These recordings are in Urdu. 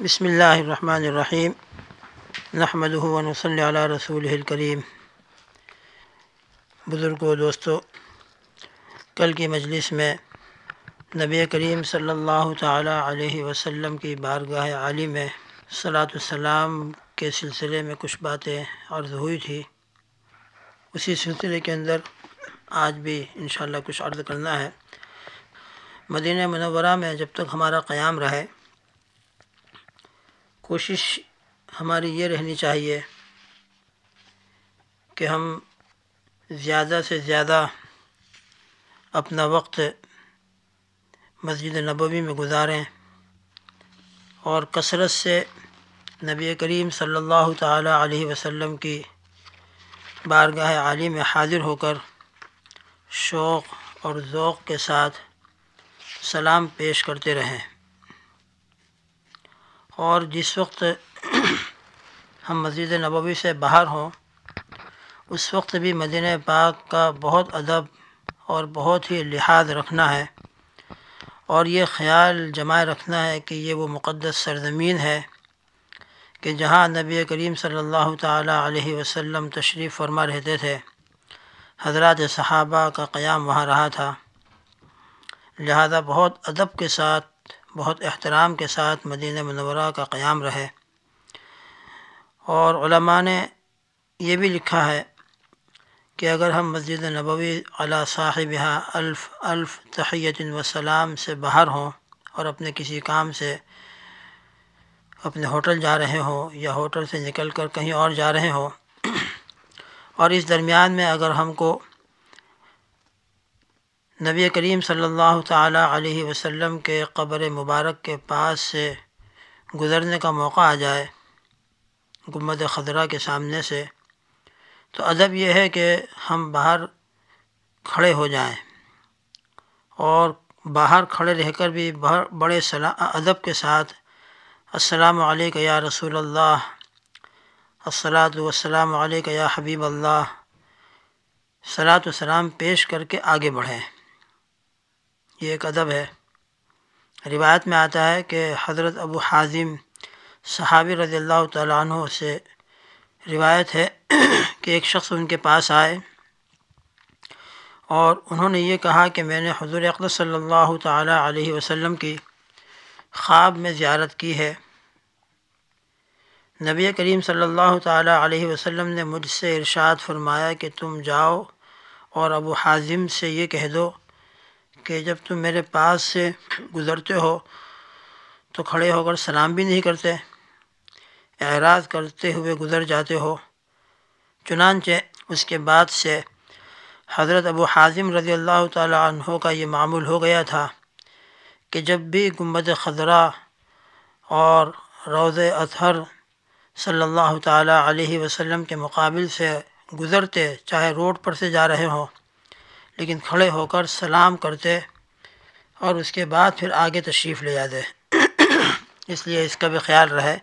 بسم اللہ الرحمن الرحیم نحمد صلی علی رسول الکریم بزرگ و دوستو کل کی مجلس میں نبی کریم صلی اللہ تعالیٰ علیہ وسلم کی بارگاہ عالی میں صلاۃ السلام کے سلسلے میں کچھ باتیں عرض ہوئی تھی۔ اسی سلسلے کے اندر آج بھی انشاءاللہ کچھ عرض کرنا ہے۔ مدینہ منورہ میں جب تک ہمارا قیام رہے کوشش ہماری یہ رہنی چاہیے کہ ہم زیادہ سے زیادہ اپنا وقت مسجد نبوی میں گزاریں اور کثرت سے نبی کریم صلی اللہ تعالیٰ علیہ وسلم کی بارگاہ عالی میں حاضر ہو کر شوق اور ذوق کے ساتھ سلام پیش کرتے رہیں۔ اور جس وقت ہم مسجد نبوی سے باہر ہوں، اس وقت بھی مدینہ پاک کا بہت ادب اور بہت ہی لحاظ رکھنا ہے۔ اور یہ خیال جمائے رکھنا ہے کہ یہ وہ مقدس سرزمین ہے کہ جہاں نبی کریم صلی اللہ تعالیٰ علیہ وسلم تشریف فرما رہتے تھے۔ حضرات صحابہ کا قیام وہاں رہا تھا۔ لہذا بہت ادب کے ساتھ بہت احترام کے ساتھ مدینہ منورہ کا قیام رہے۔ اور علماء نے یہ بھی لکھا ہے کہ اگر ہم مسجد نبوی علی صاحبہ الف الف تحیت و سلام سے باہر ہوں اور اپنے کسی کام سے اپنے ہوٹل جا رہے ہوں یا ہوٹل سے نکل کر کہیں اور جا رہے ہوں اور اس درمیان میں اگر ہم کو نبی کریم صلی اللہ تعالیٰ علیہ وسلم کے قبر مبارک کے پاس سے گزرنے کا موقع آ جائے گمد خضرہ کے سامنے سے، تو ادب یہ ہے کہ ہم باہر کھڑے ہو جائیں۔ اور باہر کھڑے رہ کر بھی بڑے ادب کے ساتھ السلام علیکہ یا رسول اللہ السلاۃ والسلام علیکہ یا حبیب اللہ صلاۃ و پیش کر کے آگے بڑھیں۔ یہ ایک ادب ہے۔ روایت میں آتا ہے کہ حضرت ابو حازم صحابی رضی اللہ تعالیٰ عنہ سے روایت ہے کہ ایک شخص ان کے پاس آئے اور انہوں نے یہ کہا کہ میں نے حضور اقدس صلی اللہ تعالیٰ علیہ وسلم کی خواب میں زیارت کی ہے۔ نبی کریم صلی اللہ تعالیٰ علیہ وسلم نے مجھ سے ارشاد فرمایا کہ تم جاؤ اور ابو حازم سے یہ کہہ دو کہ جب تم میرے پاس سے گزرتے ہو تو کھڑے ہو کر سلام بھی نہیں کرتے، اعراض کرتے ہوئے گزر جاتے ہو۔ چنانچہ اس کے بعد سے حضرت ابو حازم رضی اللہ تعالیٰ عنہ کا یہ معمول ہو گیا تھا کہ جب بھی گنبد خضرہ اور روض اطہر صلی اللہ تعالیٰ علیہ وسلم کے مقابل سے گزرتے، چاہے روڈ پر سے جا رہے ہوں لیکن کھڑے ہو کر سلام کرتے اور اس کے بعد پھر آگے تشریف لے جاتے اس لیے اس کا بھی خیال رہے۔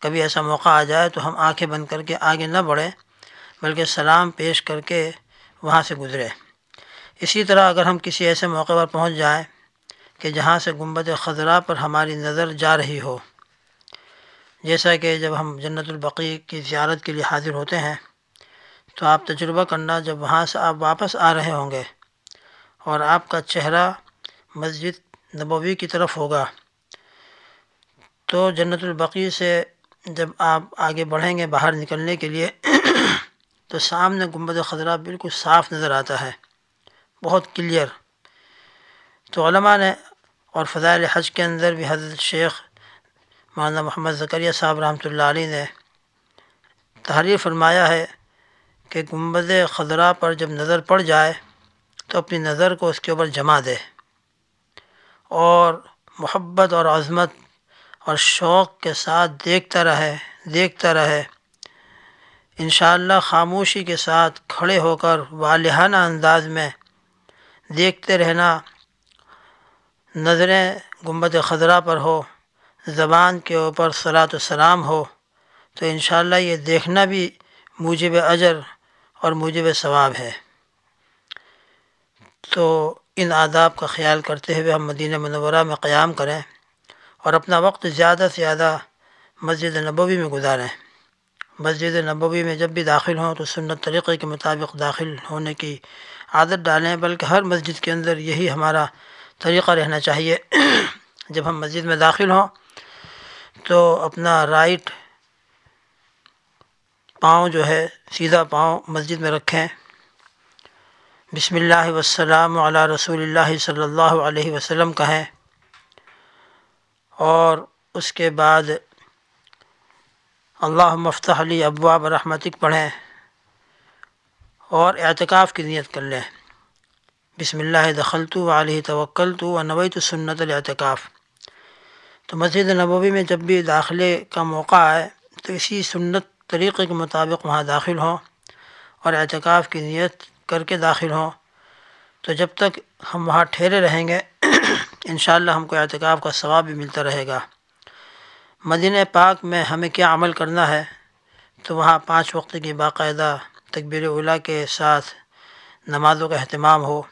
کبھی ایسا موقع آ جائے تو ہم آنکھیں بند کر کے آگے نہ بڑھیں، بلکہ سلام پیش کر کے وہاں سے گزرے۔ اسی طرح اگر ہم کسی ایسے موقع پر پہنچ جائیں کہ جہاں سے گنبد خضرہ پر ہماری نظر جا رہی ہو، جیسا کہ جب ہم جنت البقیع کی زیارت کے لیے حاضر ہوتے ہیں تو آپ تجربہ کرنا جب وہاں سے آپ واپس آ رہے ہوں گے اور آپ کا چہرہ مسجد نبوی کی طرف ہوگا۔ تو جنت البقیع سے جب آپ آگے بڑھیں گے باہر نکلنے کے لیے، تو سامنے گنبد خضرہ بالکل صاف نظر آتا ہے، بہت کلیئر۔ تو علماء نے اور فضائل حج کے اندر بھی حضرت شیخ مولانا محمد زکریہ صاحب رحمۃ اللہ علیہ نے تحریر فرمایا ہے کہ گنبد خضرہ پر جب نظر پڑ جائے تو اپنی نظر کو اس کے اوپر جما دے اور محبت اور عظمت اور شوق کے ساتھ دیکھتا رہے دیکھتا رہے۔ انشاءاللہ خاموشی کے ساتھ کھڑے ہو کر والہانہ انداز میں دیکھتے رہنا نظریں گنبد خضرہ پر ہو، زبان کے اوپر صلاۃ و سلام ہو، تو انشاءاللہ یہ دیکھنا بھی موجب اجر اور موجب ثواب ہے۔ تو ان آداب کا خیال کرتے ہوئے ہم مدینہ منورہ میں قیام کریں اور اپنا وقت زیادہ سے زیادہ مسجد نبوی میں گزاریں۔ مسجد نبوی میں جب بھی داخل ہوں تو سنت طریقے کے مطابق داخل ہونے کی عادت ڈالیں، بلکہ ہر مسجد کے اندر یہی ہمارا طریقہ رہنا چاہیے۔ جب ہم مسجد میں داخل ہوں تو اپنا رائٹ پاؤں جو ہے، سیدھا پاؤں مسجد میں رکھیں۔ بسم اللہ والسلام علی رسول اللہ صلی اللہ علیہ وسلم کہیں۔ اور اس کے بعد اللہ مفتح علی ابواب رحمتک پڑھیں اور اعتکاف کی نیت کر لیں۔ بسم اللہ دخلت و علیہ توکل تو و نویت سنت الاعتکاف۔ تو مسجد نبوی میں جب بھی داخلے کا موقع آئے، تو اسی سنت طریقے کے مطابق وہاں داخل ہوں اور اعتکاف کی نیت کر کے داخل ہوں۔ تو جب تک ہم وہاں ٹھہرے رہیں گے، انشاءاللہ ہم کو اعتکاف کا ثواب بھی ملتا رہے گا۔ مدینہ پاک میں ہمیں کیا عمل کرنا ہے؟ تو وہاں پانچ وقت کی باقاعدہ تکبیر اولا کے ساتھ نمازوں کا اہتمام ہو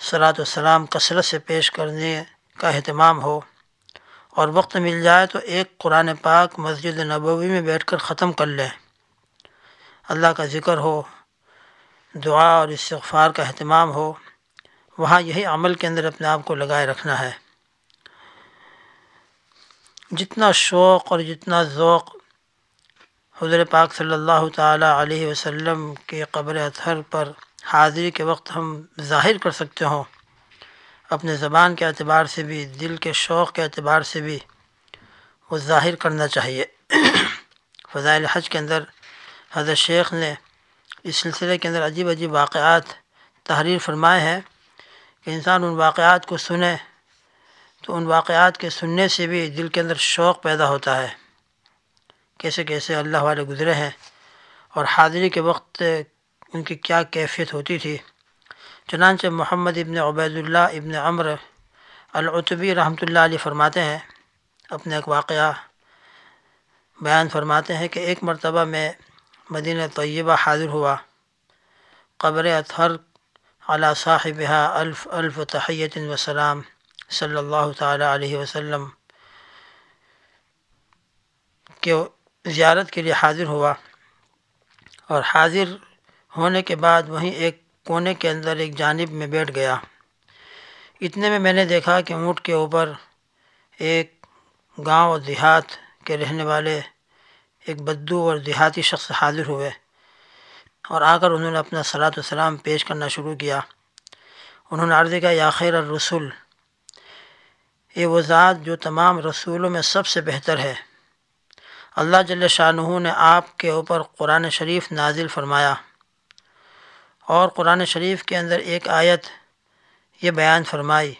صلاۃ السلام کثرت سے پیش کرنے کا اہتمام ہو۔ اور وقت مل جائے تو ایک قرآن پاک مسجد نبوی میں بیٹھ کر ختم کر لیں اللہ کا ذکر ہو، دعا اور استغفار کا اہتمام ہو، وہاں یہی عمل کے اندر اپنے آپ کو لگائے رکھنا ہے۔ جتنا شوق اور جتنا ذوق حضور پاک صلی اللہ تعالیٰ علیہ وسلم کے قبر اطہر پر حاضری کے وقت ہم ظاہر کر سکتے ہوں اپنے زبان کے اعتبار سے بھی، دل کے شوق کے اعتبار سے بھی وہ ظاہر کرنا چاہیے۔ فضائل حج کے اندر حضرت شیخ نے اس سلسلے کے اندر عجیب عجیب واقعات تحریر فرمائے ہیں کہ انسان ان واقعات کو سنے تو ان واقعات کے سننے سے بھی دل کے اندر شوق پیدا ہوتا ہے۔ کیسے کیسے اللہ والے گزرے ہیں اور حاضری کے وقت ان کی کیا کیفیت ہوتی تھی۔ چنانچہ محمد ابن عبید اللہ ابن عمر العتبی رحمۃ اللہ علیہ فرماتے ہیں اپنے ایک واقعہ بیان فرماتے ہیں کہ ایک مرتبہ میں مدینہ طیبہ حاضر ہوا۔ قبر اطہر علی صاحبہ الف الف تحیت و سلام صلی اللہ تعالیٰ علیہ وسلم کے زیارت کے لیے حاضر ہوا۔ اور حاضر ہونے کے بعد وہیں ایک کونے کے اندر ایک جانب میں بیٹھ گیا۔ اتنے میں میں نے دیکھا کہ اونٹ کے اوپر ایک گاؤں اور دیہات کے رہنے والے ایک بدو اور دیہاتی شخص حاضر ہوئے اور آ کر انہوں نے اپنا صلاۃ السلام پیش کرنا شروع کیا۔ انہوں نے عرض کیا، یا خیر الرسول یہ وہ ذات جو تمام رسولوں میں سب سے بہتر ہے۔ اللہ جل شاہ نے آپ کے اوپر قرآن شریف نازل فرمایا۔ اور قرآن شریف کے اندر ایک آیت یہ بیان فرمائی،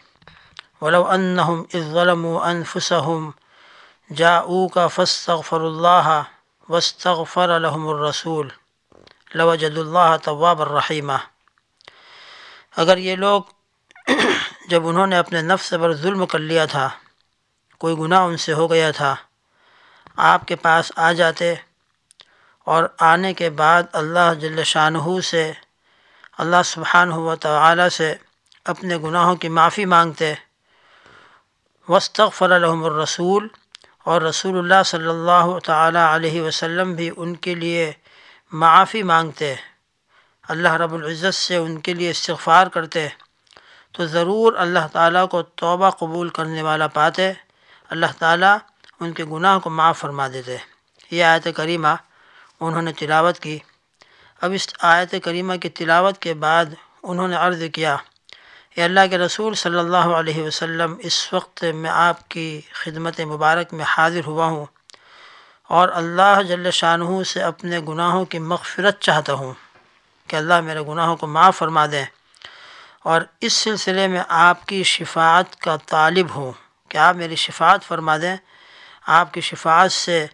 ولو انہم اذ ظلموا انفسہم جاؤ کا فاستغفر اللہ واستغفر لهم الرسول لوجد اللہ طواب الرحیمہ اگر یہ لوگ جب انہوں نے اپنے نفس پر ظلم کر لیا تھا، کوئی گناہ ان سے ہو گیا تھا، آپ کے پاس آ جاتے اور آنے کے بعد اللہ جل شانہ سے اللہ سبحانہ و تعالی سے اپنے گناہوں کی معافی مانگتے وسطر لهم الرسول، اور رسول اللہ صلی اللہ تعالیٰ علیہ وسلم بھی ان کے لیے معافی مانگتے۔ اللہ رب العزت سے ان کے لیے استغفار کرتے۔ تو ضرور اللہ تعالیٰ کو توبہ قبول کرنے والا پاتے۔ اللہ تعالیٰ ان کے گناہ کو معاف فرما دیتے۔ یہ آیت کریمہ انہوں نے تلاوت کی۔ اب اس آیت کریمہ کی تلاوت کے بعد انہوں نے عرض کیا کہ اللہ کے رسول صلی اللہ علیہ وسلم، اس وقت میں آپ کی خدمت مبارک میں حاضر ہوا ہوں اور اللہ جل شاہ سے اپنے گناہوں کی مغفرت چاہتا ہوں کہ اللہ میرے گناہوں کو معاف فرما دیں اور اس سلسلے میں آپ کی شفاعت کا طالب ہوں کہ آپ میری شفاعت فرما دیں۔ آپ کی شفاعت سے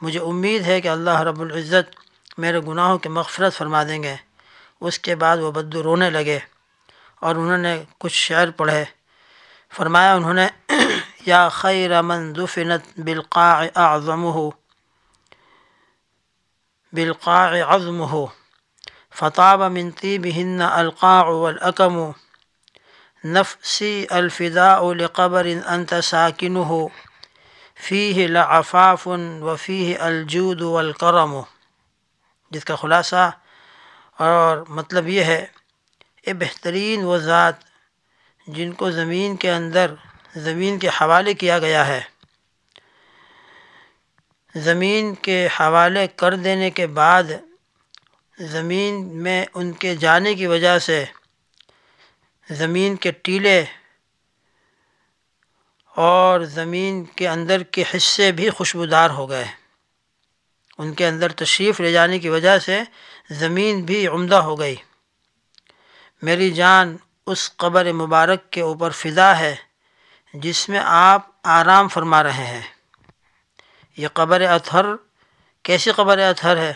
مجھے امید ہے کہ اللہ رب العزت میرے گناہوں کی مغفرت فرما دیں گے۔ اس کے بعد وہ بدو رونے لگے اور انہوں نے کچھ شعر پڑھے۔ فرمایا انہوں نے، یا خیر من دفنت بالقاع اعظمه، بالقاع عظمه، فطاب من طيبهن القاع والأكم، نفسي الفداء لقبر أنت ساكنه فی لعفاف و فی الجود والکرم جس کا خلاصہ اور مطلب یہ ہے، اے بہترین وہ ذات جن کو زمین کے اندر، زمین کے حوالے کیا گیا ہے۔ زمین کے حوالے کر دینے کے بعد، زمین میں ان کے جانے کی وجہ سے زمین کے ٹیلے اور زمین کے اندر کے حصے بھی خوشبودار ہو گئے۔ ان کے اندر تشریف لے جانے کی وجہ سے زمین بھی عمدہ ہو گئی۔ میری جان اس قبر مبارک کے اوپر فضا ہے جس میں آپ آرام فرما رہے ہیں۔ یہ قبر اطہر، کیسی قبر اطہر ہے؟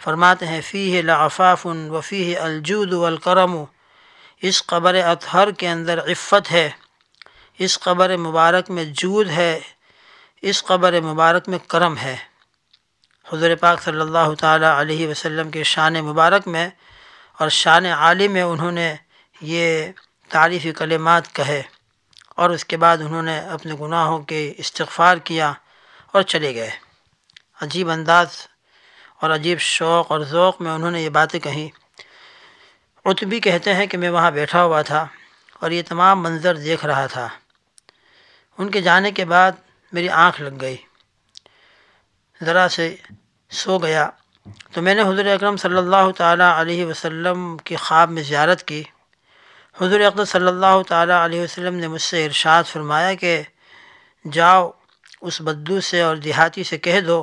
فرماتے ہیں فی ہے لعفاف و فی ہے الجود والکرم۔ اس قبر اطہر کے اندر عفت ہے۔ اس قبر مبارک میں جود ہے۔ اس قبر مبارک میں کرم ہے۔ حضور پاک صلی اللہ تعالیٰ علیہ وسلم کے شان مبارک میں اور شان عالی میں انہوں نے یہ تعریفی کلمات کہے اور اس کے بعد انہوں نے اپنے گناہوں کے استغفار کیا اور چلے گئے۔ عجیب انداز اور عجیب شوق اور ذوق میں انہوں نے یہ باتیں کہیں۔ عطبی کہتے ہیں کہ میں وہاں بیٹھا ہوا تھا اور یہ تمام منظر دیکھ رہا تھا۔ ان کے جانے کے بعد میری آنکھ لگ گئی۔ ذرا سے سو گیا۔ تو میں نے حضور اکرم صلی اللہ تعالیٰ علیہ وسلم کی خواب میں زیارت کی۔ حضور اقدس صلی اللہ تعالیٰ علیہ وسلم نے مجھ سے ارشاد فرمایا کہ جاؤ، اس بدو سے اور دیہاتی سے کہہ دو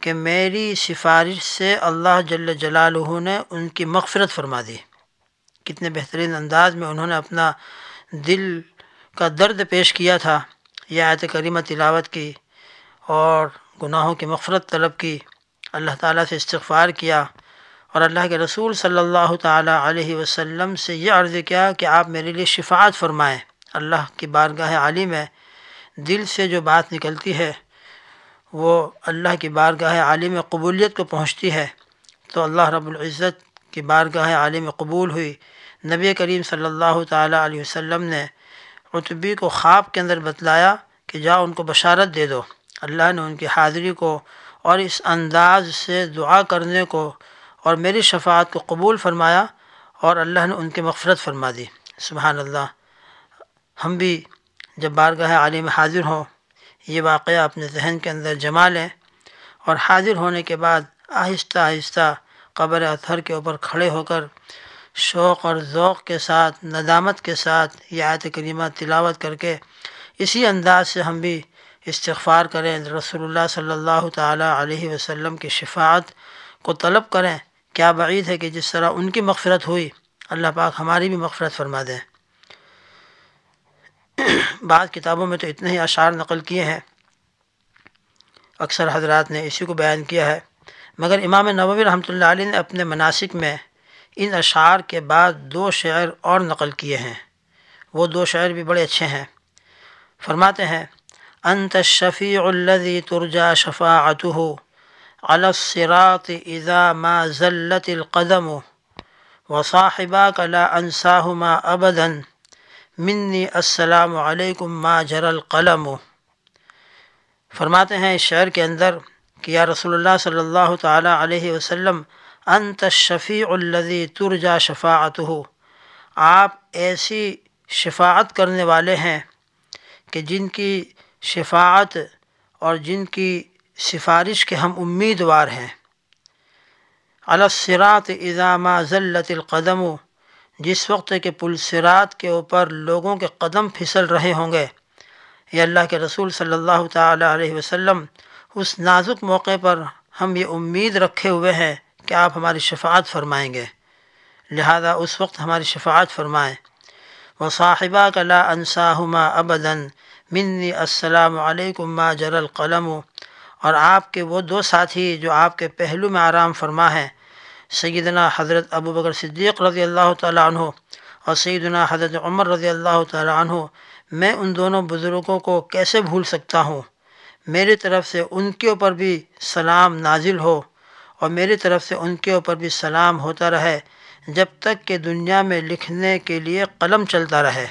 کہ میری سفارش سے اللہ جل جلالہ نے ان کی مغفرت فرما دی۔ کتنے بہترین انداز میں انہوں نے اپنا دل کا درد پیش کیا تھا، یہ آیت کریمہ تلاوت کی اور گناہوں کی مغفرت طلب کی۔ اللہ تعالیٰ سے استغفار کیا اور اللہ کے رسول صلی اللہ تعالیٰ علیہ وسلم سے یہ عرض کیا کہ آپ میرے لیے شفاعت فرمائیں۔ اللہ کی بارگاہ عالم ہے۔ دل سے جو بات نکلتی ہے، وہ اللہ کی بارگاہ عالم قبولیت کو پہنچتی ہے۔ تو اللہ رب العزت کی بارگاہ عالم قبول ہوئی۔ نبی کریم صلی اللہ تعالیٰ علیہ وسلم نے عطبی کو خواب کے اندر بتلایا کہ جاؤ ان کو بشارت دے دو۔ اللہ نے ان کی حاضری کو اور اس انداز سے دعا کرنے کو اور میری شفاعت کو قبول فرمایا اور اللہ نے ان کی مغفرت فرما دی۔ سبحان اللہ۔ ہم بھی جب بارگاہ عالم حاضر ہوں، یہ واقعہ اپنے ذہن کے اندر جما لیں اور حاضر ہونے کے بعد آہستہ آہستہ قبر اطہر کے اوپر کھڑے ہو کر شوق اور ذوق کے ساتھ، ندامت کے ساتھ یہ آیت کریمہ تلاوت کر کے اسی انداز سے ہم بھی استغفار کریں، رسول اللہ صلی اللہ تعالیٰ علیہ وسلم کی شفاعت کو طلب کریں۔ کیا بعید ہے کہ جس طرح ان کی مغفرت ہوئی، اللہ پاک ہماری بھی مغفرت فرما دیں۔ بعض کتابوں میں تو اتنے ہی اشعار نقل کیے ہیں۔ اکثر حضرات نے اسی کو بیان کیا ہے۔ مگر امام نووی رحمۃ اللہ علیہ نے اپنے مناسک میں ان اشعار کے بعد دو شعر اور نقل کیے ہیں۔ وہ دو شعر بھی بڑے اچھے ہیں۔ فرماتے ہیں انت الشفیع الذي ترجا شفاعته على الصراط اذا ما زلت القدم وصاحباك لا انساهما ابدا منی السلام علیکم ما جر القلم. فرماتے ہیں اس شعر کے اندر کہ یا رسول اللہ صلی اللہ تعالیٰ علیہ وسلم انت الشفیع الذي ترجا شفاعته. آپ ایسی شفاعت کرنے والے ہیں کہ جن کی شفاعت اور جن کی سفارش کے ہم امیدوار ہیں۔ الصراط اذا ما ذلت القدم، جس وقت کہ پلسرات کے اوپر لوگوں کے قدم پھسل رہے ہوں گے یہ اللہ کے رسول صلی اللہ تعالیٰ علیہ وسلم، اس نازک موقع پر ہم یہ امید رکھے ہوئے ہیں کہ آپ ہماری شفاعت فرمائیں گے۔ لہذا اس وقت ہماری شفاعت فرمائیں۔ و صاحبہ کا لا انصاہما ابداً منی السلام علیکم ما جر القلم. اور آپ کے وہ دو ساتھی جو آپ کے پہلو میں آرام فرما ہیں، سیدنا حضرت ابو بکر صدیق رضی اللہ تعالیٰ عنہ اور سیدنا حضرت عمر رضی اللہ تعالیٰ عنہ. میں ان دونوں بزرگوں کو کیسے بھول سکتا ہوں؟ میری طرف سے ان کے اوپر بھی سلام نازل ہو اور میری طرف سے ان کے اوپر بھی سلام ہوتا رہے جب تک کہ دنیا میں لکھنے کے لیے قلم چلتا رہے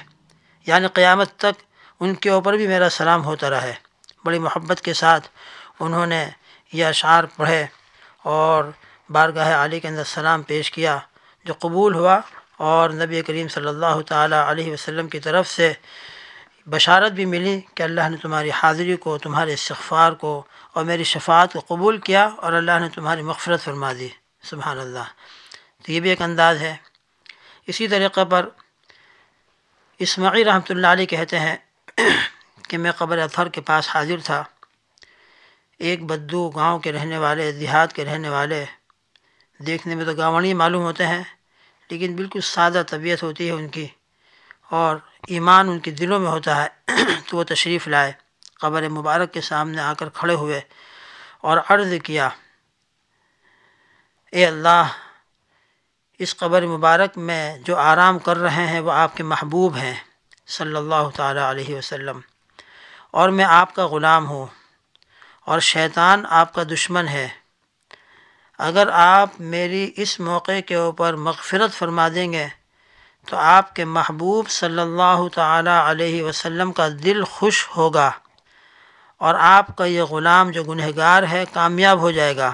یعنی قیامت تک ان کے اوپر بھی میرا سلام ہوتا رہے۔ بڑی محبت کے ساتھ انہوں نے یہ اشعار پڑھے اور بارگاہ علی کے اندر سلام پیش کیا، جو قبول ہوا اور نبی کریم صلی اللہ تعالیٰ علیہ وسلم کی طرف سے بشارت بھی ملی کہ اللہ نے تمہاری حاضری کو، تمہارے استغفار کو اور میری شفاعت کو قبول کیا اور اللہ نے تمہاری مغفرت فرما دی۔ سبحان اللہ۔ تو یہ بھی ایک انداز ہے۔ اسی طریقے پر اسماعی رحمۃ اللہ علیہ کہتے ہیں کہ میں قبر اطہر کے پاس حاضر تھا۔ ایک بدو گاؤں کے رہنے والے، دیہات کے رہنے والے دیکھنے میں تو گاونی معلوم ہوتے ہیں، لیکن بالکل سادہ طبیعت ہوتی ہے ان کی اور ایمان ان کے دلوں میں ہوتا ہے تو وہ تشریف لائے۔ قبر مبارک کے سامنے آ کر کھڑے ہوئے اور عرض کیا، اے اللہ، اس قبر مبارک میں جو آرام کر رہے ہیں وہ آپ کے محبوب ہیں۔ صلی اللہ تعالیٰ علیہ وسلم، اور میں آپ کا غلام ہوں، اور شیطان آپ کا دشمن ہے۔ اگر آپ میری اس موقع کے اوپر مغفرت فرما دیں گے، تو آپ کے محبوب صلی اللہ تعالیٰ علیہ وسلم کا دل خوش ہوگا، اور آپ کا یہ غلام جو گنہگار ہے کامیاب ہو جائے گا۔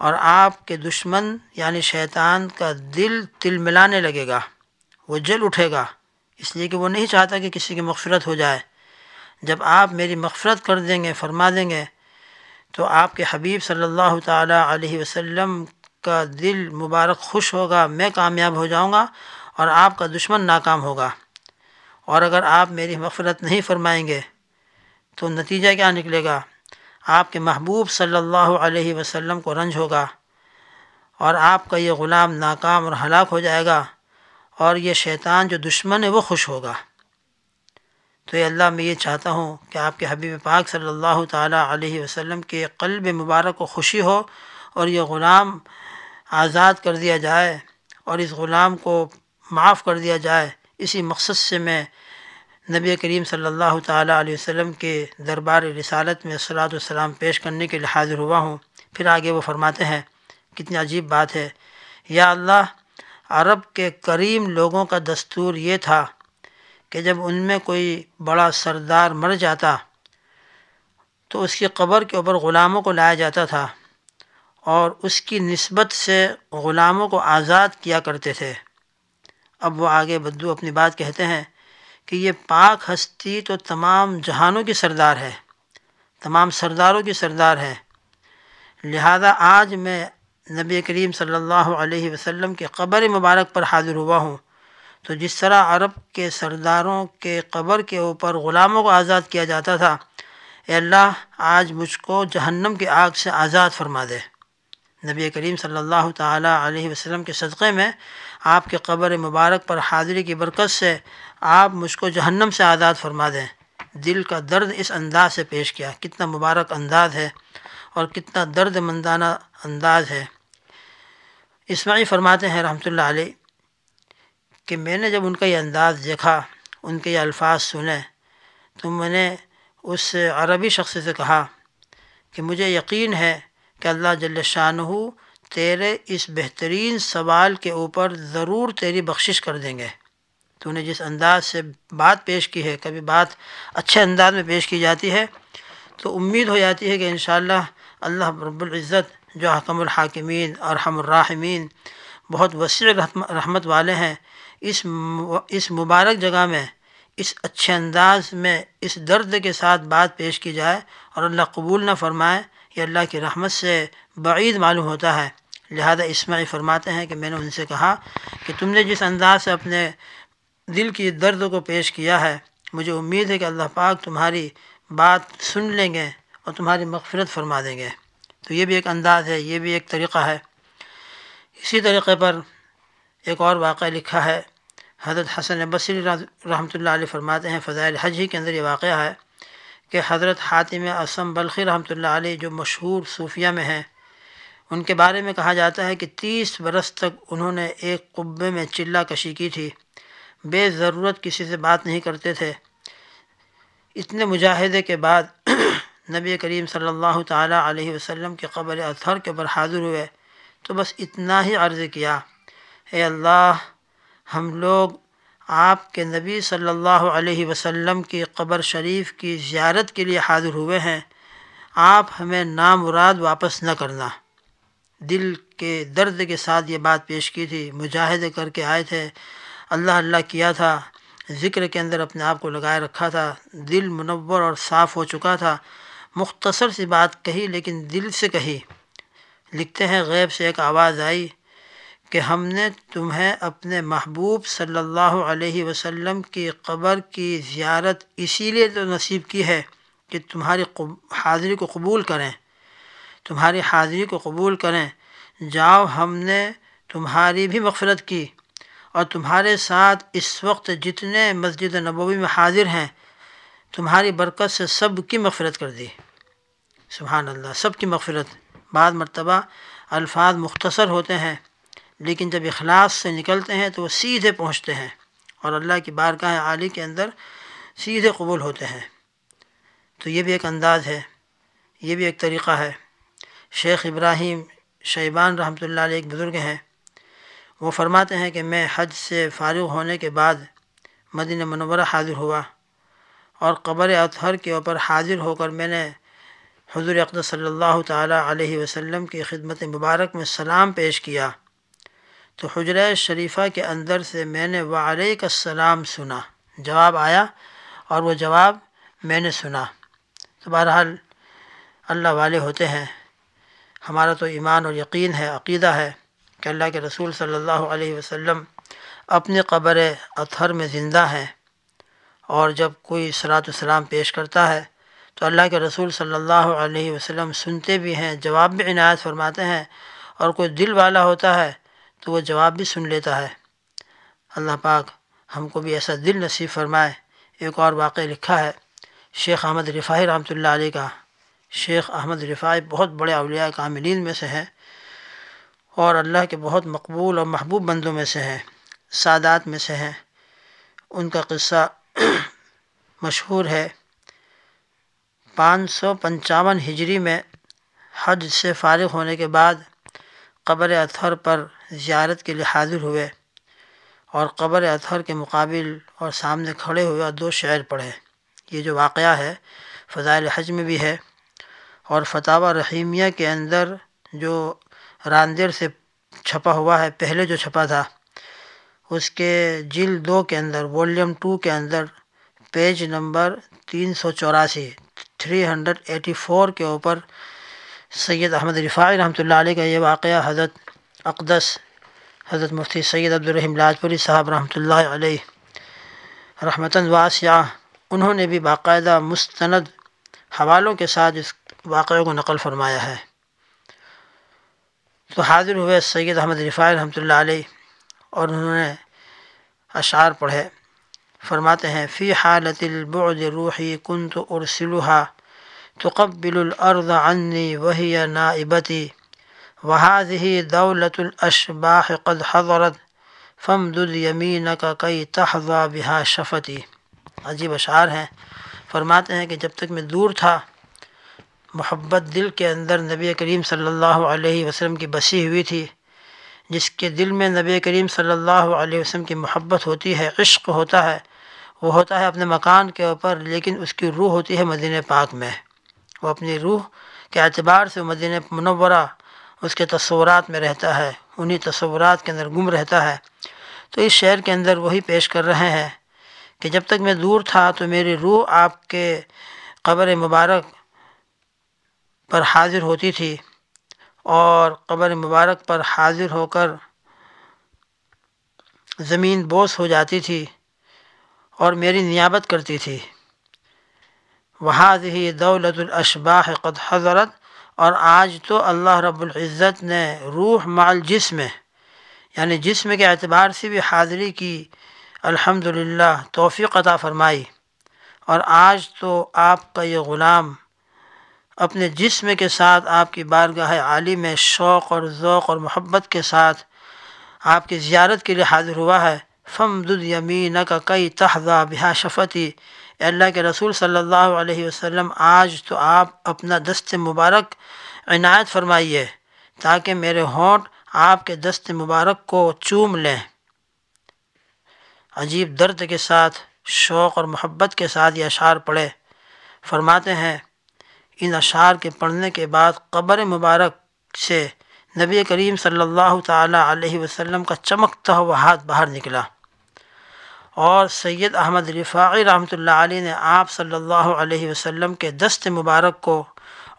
اور آپ کے دشمن یعنی شیطان، کا دل تل ملانے لگے گا، وہ جل اٹھے گا۔ اس لیے کہ وہ نہیں چاہتا کہ کسی کی مغفرت ہو جائے۔ جب آپ میری مغفرت کر دیں گے، فرما دیں گے، تو آپ کے حبیب صلی اللہ تعالیٰ علیہ وسلم کا دل مبارک خوش ہوگا، میں کامیاب ہو جاؤں گا اور آپ کا دشمن ناکام ہوگا۔ اور اگر آپ میری مغفرت نہیں فرمائیں گے، تو نتیجہ کیا نکلے گا؟ آپ کے محبوب صلی اللہ علیہ وسلم کو رنج ہوگا اور آپ کا یہ غلام ناکام اور ہلاک ہو جائے گا۔ اور یہ شیطان جو دشمن ہے وہ خوش ہوگا۔ تو یہ اللہ میں یہ چاہتا ہوں کہ آپ کے حبیب پاک صلی اللہ تعالیٰ علیہ وسلم کے قلب مبارک کو خوشی ہو اور یہ غلام آزاد کر دیا جائے اور اس غلام کو معاف کر دیا جائے۔ اسی مقصد سے میں نبی کریم صلی اللہ تعالیٰ علیہ وسلم کے دربار رسالت میں صلاۃ والسلام پیش کرنے کے لیے حاضر ہوا ہوں۔ پھر آگے وہ فرماتے ہیں، کتنی عجیب بات ہے۔ یا اللہ عرب کے کریم لوگوں کا دستور یہ تھا کہ جب ان میں کوئی بڑا سردار مر جاتا تو اس کی قبر کے اوپر غلاموں کو لایا جاتا تھا اور اس کی نسبت سے غلاموں کو آزاد کیا کرتے تھے۔ اب وہ آگے بدو اپنی بات کہتے ہیں کہ یہ پاک ہستی تو تمام جہانوں کی سردار ہے، تمام سرداروں کی سردار ہے۔ لہذا آج میں نبی کریم صلی اللہ علیہ وسلم کے قبر مبارک پر حاضر ہوا ہوں۔ تو جس طرح عرب کے سرداروں کے قبر کے اوپر غلاموں کو آزاد کیا جاتا تھا، اے اللہ، آج مجھ کو جہنم کی آگ سے آزاد فرما دے۔ نبی کریم صلی اللہ تعالیٰ علیہ وسلم کے صدقے میں آپ کے قبر مبارک پر حاضری کی برکت سے آپ مجھ کو جہنم سے آزاد فرما دیں۔ دل کا درد اس انداز سے پیش کیا، کتنا مبارک انداز ہے اور کتنا درد مندانہ انداز ہے۔ اسماعی فرماتے ہیں رحمۃ اللہ علیہ، کہ میں نے جب ان کا یہ انداز دیکھا، ان کے یہ الفاظ سنے، تو میں نے اس عربی شخص سے کہا کہ مجھے یقین ہے کہ اللہ جل شاہ تیرے اس بہترین سوال کے اوپر ضرور تیری بخشش کر دیں گے۔ تو نے جس انداز سے بات پیش کی ہے، کبھی بات اچھے انداز میں پیش کی جاتی ہے، تو امید ہو جاتی ہے کہ انشاءاللہ اللہ رب العزت جو حکم الحاکمین اور حم الراحمین، بہت وسیع رحمت والے ہیں۔ اس اس مبارک جگہ میں، اس اچھے انداز میں، اس درد کے ساتھ بات پیش کی جائے اور اللہ قبول نہ فرمائے، یہ اللہ کی رحمت سے بعید معلوم ہوتا ہے۔ لہذا اسماعی فرماتے ہیں کہ میں نے ان سے کہا کہ تم نے جس انداز سے اپنے دل کی درد کو پیش کیا ہے، مجھے امید ہے کہ اللہ پاک تمہاری بات سن لیں گے اور تمہاری مغفرت فرما دیں گے۔ تو یہ بھی ایک انداز ہے، یہ بھی ایک طریقہ ہے۔ اسی طریقے پر ایک اور واقعہ لکھا ہے۔ حضرت حسن بصری رحمۃ اللہ علیہ فرماتے ہیں، فضائل حج ہی کے اندر یہ واقعہ ہے کہ حضرت حاتم اسم بلخی رحمۃ اللہ علیہ جو مشہور صوفیہ میں ہیں، ان کے بارے میں کہا جاتا ہے کہ تیس برس تک انہوں نے ایک قبے میں چلہ کشی کی تھی۔ بے ضرورت کسی سے بات نہیں کرتے تھے۔ اتنے مجاہدے کے بعد نبی کریم صلی اللہ تعالیٰ علیہ وسلم کے قبر اطہر کے اوپر حاضر ہوئے، تو بس اتنا ہی عرض کیا، اے اللہ، ہم لوگ آپ کے نبی صلی اللہ علیہ وسلم کی قبر شریف کی زیارت کے لیے حاضر ہوئے ہیں، آپ ہمیں نامراد واپس نہ کرنا۔ دل کے درد کے ساتھ یہ بات پیش کی تھی مجاہدے کر کے آئے تھے۔ اللہ اللہ کیا تھا، ذکر کے اندر اپنے آپ کو لگائے رکھا تھا۔ دل منور اور صاف ہو چکا تھا۔ مختصر سی بات کہی لیکن دل سے کہی۔ لکھتے ہیں، غیب سے ایک آواز آئی کہ ہم نے تمہیں اپنے محبوب صلی اللہ علیہ وسلم کی قبر کی زیارت اسی لیے تو نصیب کی ہے کہ تمہاری حاضری کو قبول کریں۔ تمہاری حاضری کو قبول کریں۔ جاؤ، ہم نے تمہاری بھی مغفرت کی اور تمہارے ساتھ اس وقت جتنے مسجد نبوی میں حاضر ہیں، تمہاری برکت سے سب کی مغفرت کر دی۔ سبحان اللہ، سب کی مغفرت۔ بعض مرتبہ الفاظ مختصر ہوتے ہیں، لیکن جب اخلاص سے نکلتے ہیں تو وہ سیدھے پہنچتے ہیں اور اللہ کی بارگاہ عالی کے اندر سیدھے قبول ہوتے ہیں۔ تو یہ بھی ایک انداز ہے، یہ بھی ایک طریقہ ہے۔ شیخ ابراہیم شیبان رحمۃ اللہ علیہ ایک بزرگ ہیں، وہ فرماتے ہیں کہ میں حج سے فارغ ہونے کے بعد مدینہ منورہ حاضر ہوا اور قبر اطہر کے اوپر حاضر ہو کر میں نے حضور اقدس صلی اللہ تعالیٰ علیہ وسلم کی خدمت مبارک میں سلام پیش کیا۔ تو حجرہ شریفہ کے اندر سے میں نے وعلیک السلام سنا۔ جواب آیا اور وہ جواب میں نے سنا۔ تو بہرحال اللہ والے ہوتے ہیں۔ ہمارا تو ایمان اور یقین ہے، عقیدہ ہے کہ اللہ کے رسول صلی اللہ علیہ وسلم اپنی قبر اطہر میں زندہ ہیں اور جب کوئی صلاۃ السلام پیش کرتا ہے تو اللہ کے رسول صلی اللہ علیہ وسلم سنتے بھی ہیں، جواب بھی عنایت فرماتے ہیں اور کوئی دل والا ہوتا ہے تو وہ جواب بھی سن لیتا ہے۔ اللہ پاک ہم کو بھی ایسا دل نصیب فرمائے۔ ایک اور واقعہ لکھا ہے، شیخ احمد رفائی رحمۃ اللہ علیہ کا۔ شیخ احمد رفائی بہت بڑے اولیاء کاملین میں سے ہیں اور اللہ کے بہت مقبول اور محبوب بندوں میں سے ہیں، سادات میں سے ہیں۔ ان کا قصہ مشہور ہے۔ پانچ سو پنچاون ہجری میں حج سے فارغ ہونے کے بعد قبر اطہر پر زیارت کے لیے حاضر ہوئے اور قبر اطہر کے مقابل اور سامنے کھڑے ہوئے اور دو شعر پڑھے۔ یہ جو واقعہ ہے، فضائل حج میں بھی ہے اور فتح رحیمیہ کے اندر جو راندیر سے چھپا ہوا ہے، پہلے جو چھپا تھا، اس کے جل دو کے اندر، ولیوم ٹو کے اندر، پیج نمبر تین سو چوراسی تھری ہنڈریڈ ایٹی فور کے اوپر سید احمد رفاعی رحمۃ اللہ علیہ کا یہ واقعہ حضرت اقدس، حضرت مفتی سید عبدالرحیم لاجپوری صاحب رحمۃ اللہ علیہ رحمتاً واسعہ، انہوں نے بھی باقاعدہ مستند حوالوں کے ساتھ اس واقعے کو نقل فرمایا ہے۔ تو حاضر ہوئے سید احمد رفاعی رحمۃ اللہ علیہ اور انہوں نے اشعار پڑھے۔ فرماتے ہیں، فی حالت البعد روحی کنت ارسلها تقبل الارض عنی وہی نائبتی وهذه دولة الاشباح قد حضرت فمدد يمينك كي تحظى بها شفتي عجیب اشعار ہیں۔ فرماتے ہیں کہ جب تک میں دور تھا، محبت دل کے اندر نبی کریم صلی اللہ علیہ وسلم کی بسی ہوئی تھی، جس کے دل میں نبی کریم صلی اللہ علیہ وسلم کی محبت ہوتی ہے، عشق ہوتا ہے وہ ہوتا ہے اپنے مکان کے اوپر، لیکن اس کی روح ہوتی ہے مدینہ پاک میں۔ وہ اپنی روح کے اعتبار سے مدینہ منورہ، اس کے تصورات میں رہتا ہے، انہی تصورات کے اندر گم رہتا ہے۔ تو اس شعر کے اندر وہی پیش کر رہے ہیں کہ جب تک میں دور تھا تو میری روح آپ کے قبر مبارک پر حاضر ہوتی تھی، اور قبر مبارک پر حاضر ہو کر زمین بوس ہو جاتی تھی۔ اور میری نیابت کرتی تھی۔ وہاں ہی دولت الاشباح قد حضرت، اور آج تو اللہ رب العزت نے روح مال جسم یعنی جسم کے اعتبار سے بھی حاضری کی الحمد للہ توفیق عطا فرمائی۔ اور آج تو آپ کا یہ غلام اپنے جسم کے ساتھ آپ کی بارگاہ عالی میں شوق اور ذوق اور محبت کے ساتھ آپ کی زیارت کے لیے حاضر ہوا ہے۔ فم یمین کا کئی تحضہ بہا شفتی اللہ کے رسول صلی اللہ علیہ وسلم، آج تو آپ اپنا دست مبارک عنایت فرمائیے، تاکہ میرے ہونٹ آپ کے دست مبارک کو چوم لیں۔ عجیب درد کے ساتھ، شوق اور محبت کے ساتھ یہ اشعار پڑھے فرماتے ہیں، ان اشعار کے پڑھنے کے بعد قبر مبارک سے نبی کریم صلی اللہ تعالیٰ علیہ وسلم کا چمکتا ہوا ہاتھ باہر نکلا۔ اور سید احمد رفاعی رحمۃ اللہ علیہ نے آپ صلی اللہ علیہ وسلم کے دست مبارک کو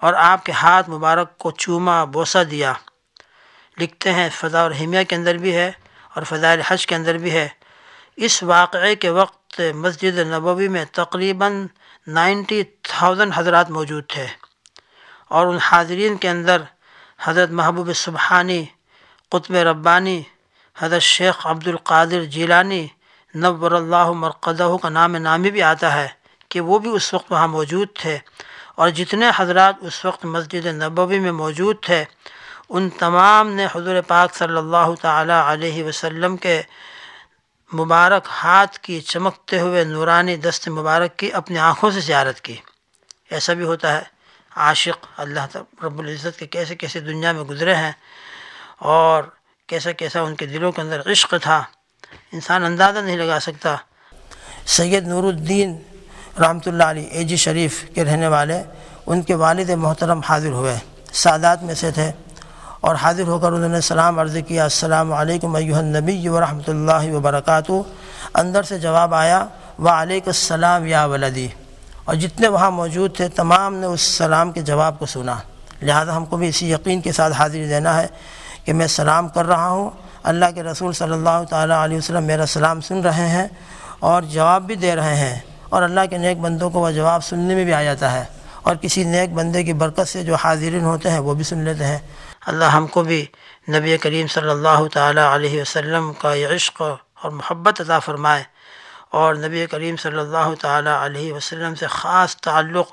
اور آپ کے ہاتھ مبارک کو چوما، بوسہ دیا۔ لکھتے ہیں فضا اور حمیہ کے اندر بھی ہے اور فضائل حج کے اندر بھی ہے۔ اس واقعے کے وقت مسجد نبوی میں تقریباً نائنٹی تھاؤزنڈ حضرات موجود تھے۔ اور ان حاضرین کے اندر حضرت محبوب سبحانی قطب ربانی، حضرت شیخ عبد القادر جیلانی نور اللہ مرقدہ کا نام نامی بھی آتا ہے کہ وہ بھی اس وقت وہاں موجود تھے اور جتنے حضرات اس وقت مسجد نبوی میں موجود تھے، ان تمام نے حضور پاک صلی اللہ تعالیٰ علیہ وسلم کے مبارک ہاتھ کی چمکتے ہوئے نورانی دست مبارک کی اپنی آنکھوں سے زیارت کی۔ ایسا بھی ہوتا ہے۔ عاشق اللہ رب العزت کے کیسے کیسے دنیا میں گزرے ہیں اور کیسا کیسا ان کے دلوں کے اندر عشق تھا۔ انسان اندازہ نہیں لگا سکتا۔ سید نور الدین رحمۃ اللہ علی اے جی شریف کے رہنے والے، ان کے والد محترم حاضر ہوئے، سادات میں سے تھے اور حاضر ہو کر انہوں نے سلام عرض کیا، السلام علیکم ایوہ النبی و رحمۃ اللہ وبرکاتہ۔ اندر سے جواب آیا و السلام یا ولدی۔ اور جتنے وہاں موجود تھے، تمام نے اس سلام کے جواب کو سنا۔ لہذا ہم کو بھی اسی یقین کے ساتھ حاضری دینا ہے کہ میں سلام کر رہا ہوں۔ اللہ کے رسول صلی اللہ تعالیٰ علیہ وسلم میرا سلام سن رہے ہیں اور جواب بھی دے رہے ہیں اور اللہ کے نیک بندوں کو وہ جواب سننے میں بھی آ جاتا ہے اور کسی نیک بندے کی برکت سے جو حاضرین ہوتے ہیں وہ بھی سن لیتے ہیں۔ اللہ ہم کو بھی نبی کریم صلی اللہ تعالیٰ علیہ وسلم کا یہ عشق اور محبت عطا فرمائے اور نبی کریم صلی اللہ تعالیٰ علیہ وسلم سے خاص تعلق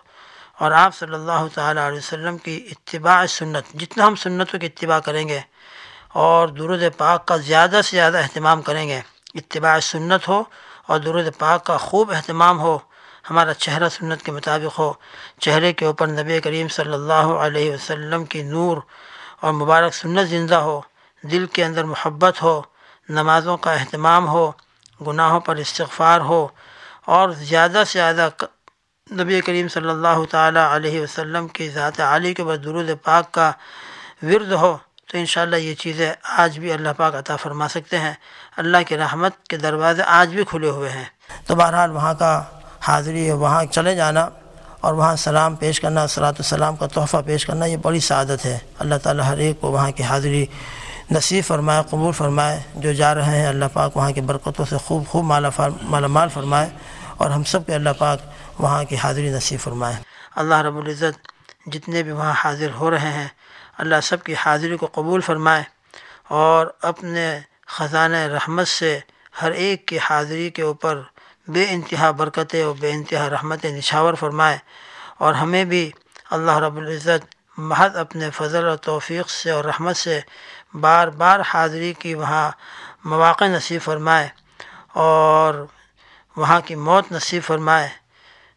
اور آپ صلی اللہ تعالیٰ علیہ وسلم کی اتباع سنت، جتنا ہم سنتوں کی اتباع کریں گے اور درود پاک کا زیادہ سے زیادہ اہتمام کریں گے۔ اتباع سنت ہو اور درود پاک کا خوب اہتمام ہو، ہمارا چہرہ سنت کے مطابق ہو۔ چہرے کے اوپر نبی کریم صلی اللہ علیہ وسلم کی نور اور مبارک سنت زندہ ہو، دل کے اندر محبت ہو، نمازوں کا اہتمام ہو، گناہوں پر استغفار ہو اور زیادہ سے زیادہ نبی کریم صلی اللہ تعالیٰ علیہ وسلم کی ذات عالی کے بعد درود پاک کا ورد ہو۔ تو انشاءاللہ یہ چیزیں آج بھی اللہ پاک عطا فرما سکتے ہیں۔ اللہ کی رحمت کے دروازے آج بھی کھلے ہوئے ہیں۔ تو بہرحال وہاں کا حاضری وہاں چلے جانا اور وہاں سلام پیش کرنا صلاۃ السلام کا تحفہ پیش کرنا، یہ بڑی سعادت ہے۔ اللہ تعالیٰ ہر ایک کو وہاں کی حاضری نصیب فرمائے، قبول فرمائے۔ جو جا رہے ہیں، اللہ پاک وہاں کی برکتوں سے خوب خوب مالا مالا مال فرمائے اور ہم سب کے اللہ پاک وہاں کی حاضری نصیب فرمائے۔ اللہ رب العزت جتنے بھی وہاں حاضر ہو رہے ہیں اللہ سب کی حاضری کو قبول فرمائے اور اپنے خزانہ رحمت سے ہر ایک کی حاضری کے اوپر بے انتہا برکتیں اور بے انتہا رحمتیں نچھاور فرمائے اور ہمیں بھی اللہ رب العزت محض اپنے فضل و توفیق سے اور رحمت سے بار بار حاضری کی وہاں مواقع نصیب فرمائے اور وہاں کی موت نصیب فرمائے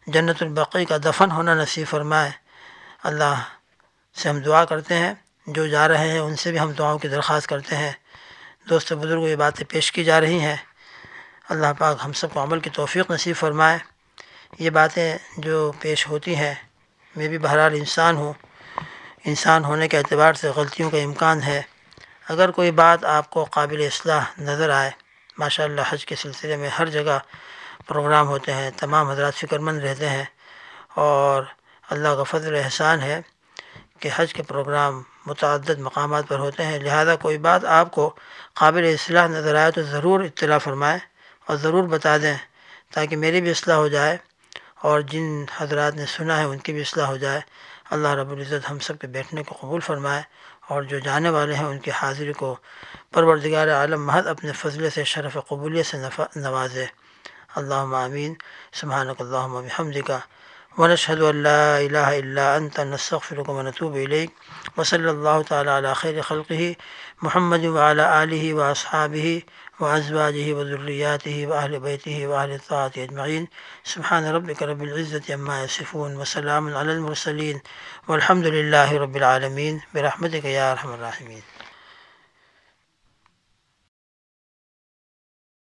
جنت البقی کا دفن ہونا نصیب فرمائے اللہ سے ہم دعا کرتے ہیں، جو جا رہے ہیں ان سے بھی ہم دعاؤں کی درخواست کرتے ہیں۔ دوست بزرگوں، یہ باتیں پیش کی جا رہی ہیں۔ اللہ پاک ہم سب کو عمل کی توفیق نصیب فرمائے۔ یہ باتیں جو پیش ہوتی ہیں، میں بھی بہرحال انسان ہوں۔ انسان ہونے کے اعتبار سے غلطیوں کا امکان ہے۔ اگر کوئی بات آپ کو قابل اصلاح نظر آئے ماشاء اللہ حج کے سلسلے میں ہر جگہ پروگرام ہوتے ہیں، تمام حضرات فکر مند رہتے ہیں اور اللہ کا فضل احسان ہے۔ کہ حج کے پروگرام متعدد مقامات پر ہوتے ہیں۔ لہذا کوئی بات آپ کو قابل اصلاح نظر آئے تو ضرور اطلاع فرمائیں اور ضرور بتا دیں تاکہ میری بھی اصلاح ہو جائے اور جن حضرات نے سنا ہے ان کی بھی اصلاح ہو جائے۔ اللہ رب العزت ہم سب کے بیٹھنے کو قبول فرمائے اور جو جانے والے ہیں ان کی حاضری کو پروردگار عالم محض اپنے فضلے سے، شرف قبولیت سے نوازے۔ اللہ آمین۔ سبحانک اللہم و بحمدکا ونشهد أن لا إله إلا أنت، نستغفرك ونتوب إليك. وصلى الله تعالى على خير خلقه، محمد وعلى آله وأصحابه وأزواجه وذرياته وأهل بيته وأهل الطاعة أجمعين. سبحان ربك رب العزة عما يصفون، وسلام على المرسلين، والحمد لله رب العالمين. برحمتك يا أرحم الراحمين.